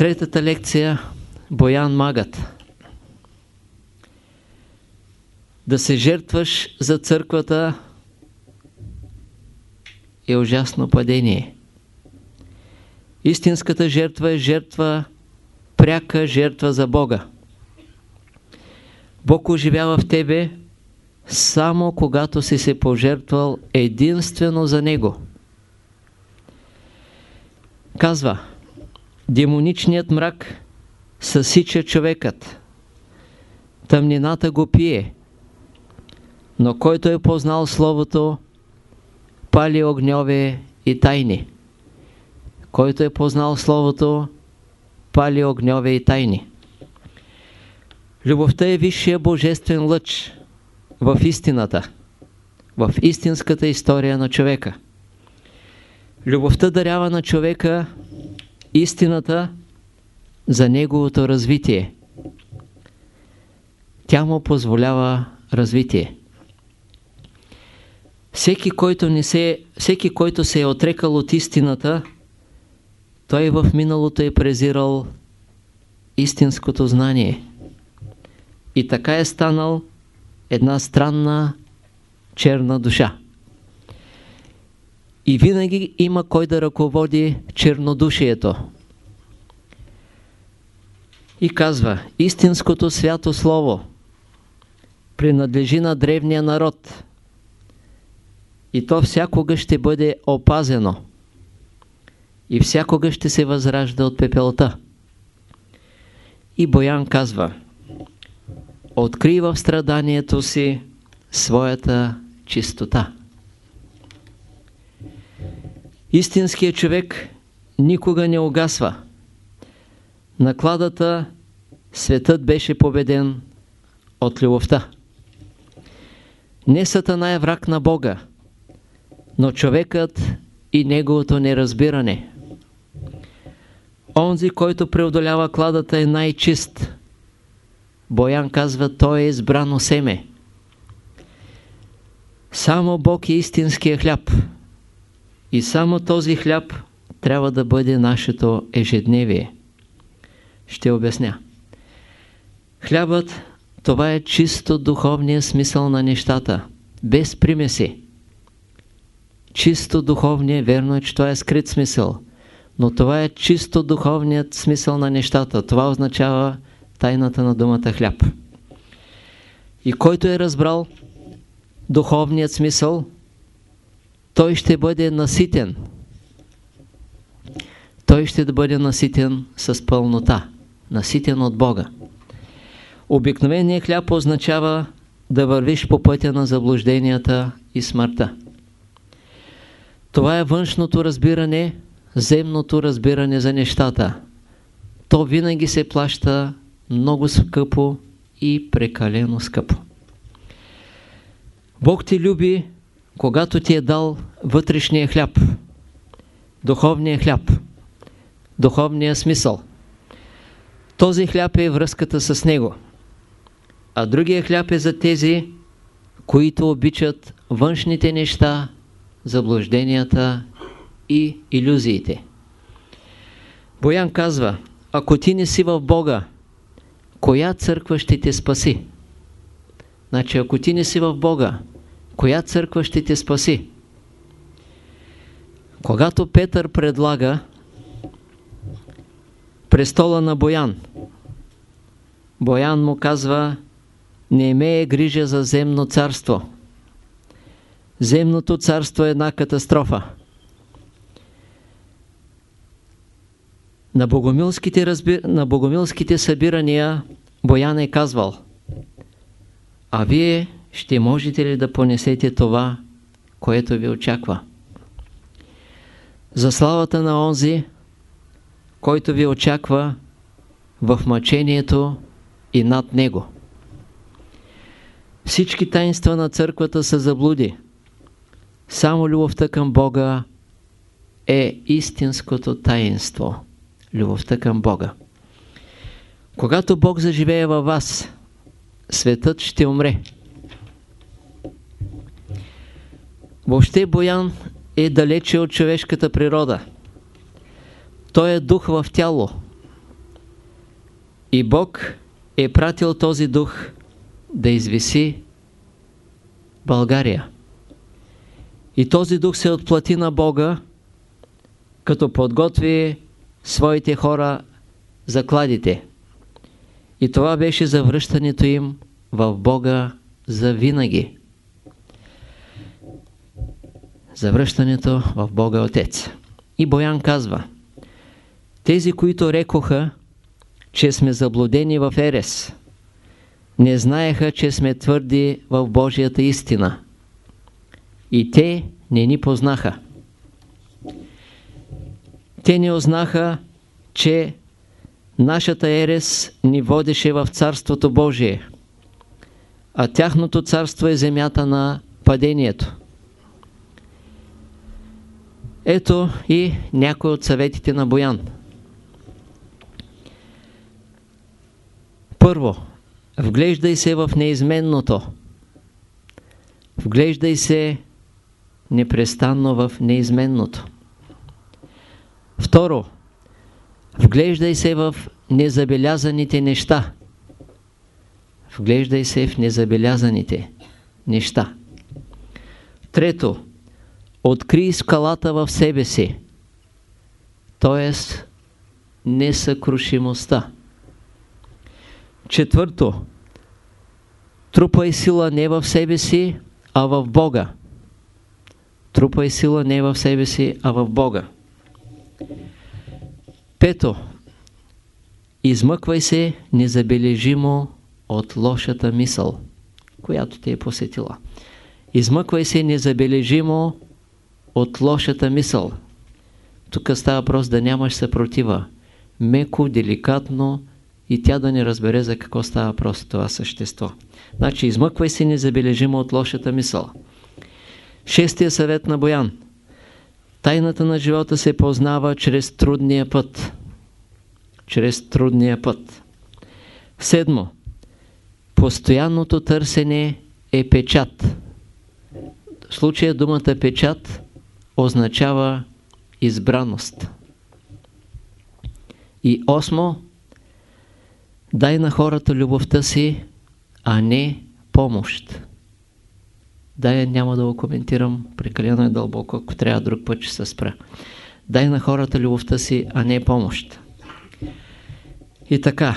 Третата лекция Боян Магът. Да се жертваш за църквата е ужасно падение. Истинската жертва е жертва, пряка жертва за Бога. Бог оживява в тебе само когато си се пожертвал единствено за Него. Казва, демоничният мрак съсича човекът, тъмнината го пие, но който е познал Словото, пали огньове и тайни. Който е познал Словото, пали огньове и тайни. Любовта е висшия божествен лъч в истината, в истинската история на човека. Любовта дарява на човека истината за неговото развитие. Тя му позволява развитие. Всеки който, не се, всеки, който се е отрекал от истината, той в миналото е презирал истинското знание. И така е станал една странна черна душа. И винаги има кой да ръководи чернодушието. И казва, истинското свято слово принадлежи на древния народ и то всякога ще бъде опазено и всякога ще се възражда от пепелта. И Боян казва, открива в страданието си своята чистота. Истинският човек никога не угасва. Накладата светът беше победен от любовта. Не Сатана е враг на Бога, но човекът и неговото неразбиране. Онзи, който преодолява кладата е най-чист. Боян казва, той е избрано семе. Само Бог е истинския хляб. И само този хляб трябва да бъде нашето ежедневие. Ще обясня. Хлябът, това е чисто духовния смисъл на нещата, без примеси. Чисто духовния, верно е, че това е скрит смисъл, но това е чисто духовният смисъл на нещата. Това означава тайната на думата хляб. И който е разбрал духовният смисъл, той ще бъде наситен. Той ще бъде наситен с пълнота, наситен от Бога. Обикновеният хляб означава да вървиш по пътя на заблужденията и смъртта. Това е външното разбиране, земното разбиране за нещата. То винаги се плаща много скъпо и прекалено скъпо. Бог ти люби когато ти е дал вътрешния хляб, духовния хляб, духовния смисъл. Този хляб е връзката с него. А другия хляб е за тези, които обичат външните неща, заблужденията и иллюзиите. Боян казва, ако ти не си в Бога, коя църква ще те спаси? Значи, ако ти не си в Бога, коя църква ще те спаси? Когато Петър предлага престола на Боян, Боян му казва, не имее грижа за земно царство. Земното царство е една катастрофа. На богомилските, разби... на богомилските събирания Боян е казвал, а вие ще можете ли да понесете това, което ви очаква? За славата на онзи, който ви очаква в мъчението и над него. Всички таинства на църквата са заблуди. Само любовта към Бога е истинското таинство. Любовта към Бога. Когато Бог заживее във вас, светът ще умре. Въобще Боян е далече от човешката природа. Той е дух в тяло. И Бог е пратил този дух да извиси България. И този дух се отплати на Бога, като подготви своите хора за кладите. И това беше завръщането им в Бога за винаги. Завръщането в Бога Отец. И Боян казва, тези, които рекоха, че сме заблудени в Ерес, не знаеха, че сме твърди в Божията истина. И те не ни познаха. Те не узнаха, че нашата ерес ни водеше в Царството Божие, а тяхното царство е земята на падението. Ето и някой от съветите на Боян. Първо, вглеждай се в неизменното. Вглеждай се непрестанно в неизменното. Второ, вглеждай се в незабелязаните неща. Вглеждай се в незабелязаните неща. Трето, открий скалата в себе си, т.е. несъкрушимостта. Четвърто, трупай сила не в себе си, а в Бога. Трупай сила не в себе си, а в Бога. Пето, измъквай се незабележимо от лошата мисъл, която те е посетила. Измъквай се незабележимо от лошата мисъл. Тук става въпрос да нямаш съпротива. Меко, деликатно и тя да не разбере за какво става въпрос това същество. Значи, измъквай се незабележимо от лошата мисъл. Шестия съвет на Боян. Тайната на живота се познава чрез трудния път. Чрез трудния път. Седмо. Постоянното търсене е печат. В случая думата печат означава избраност. И осмо. Дай на хората любовта си, а не помощ. Дай, няма да го коментирам, прекалено е дълбоко, ако трябва друг път ще се спра. Дай на хората любовта си, а не помощ. И така,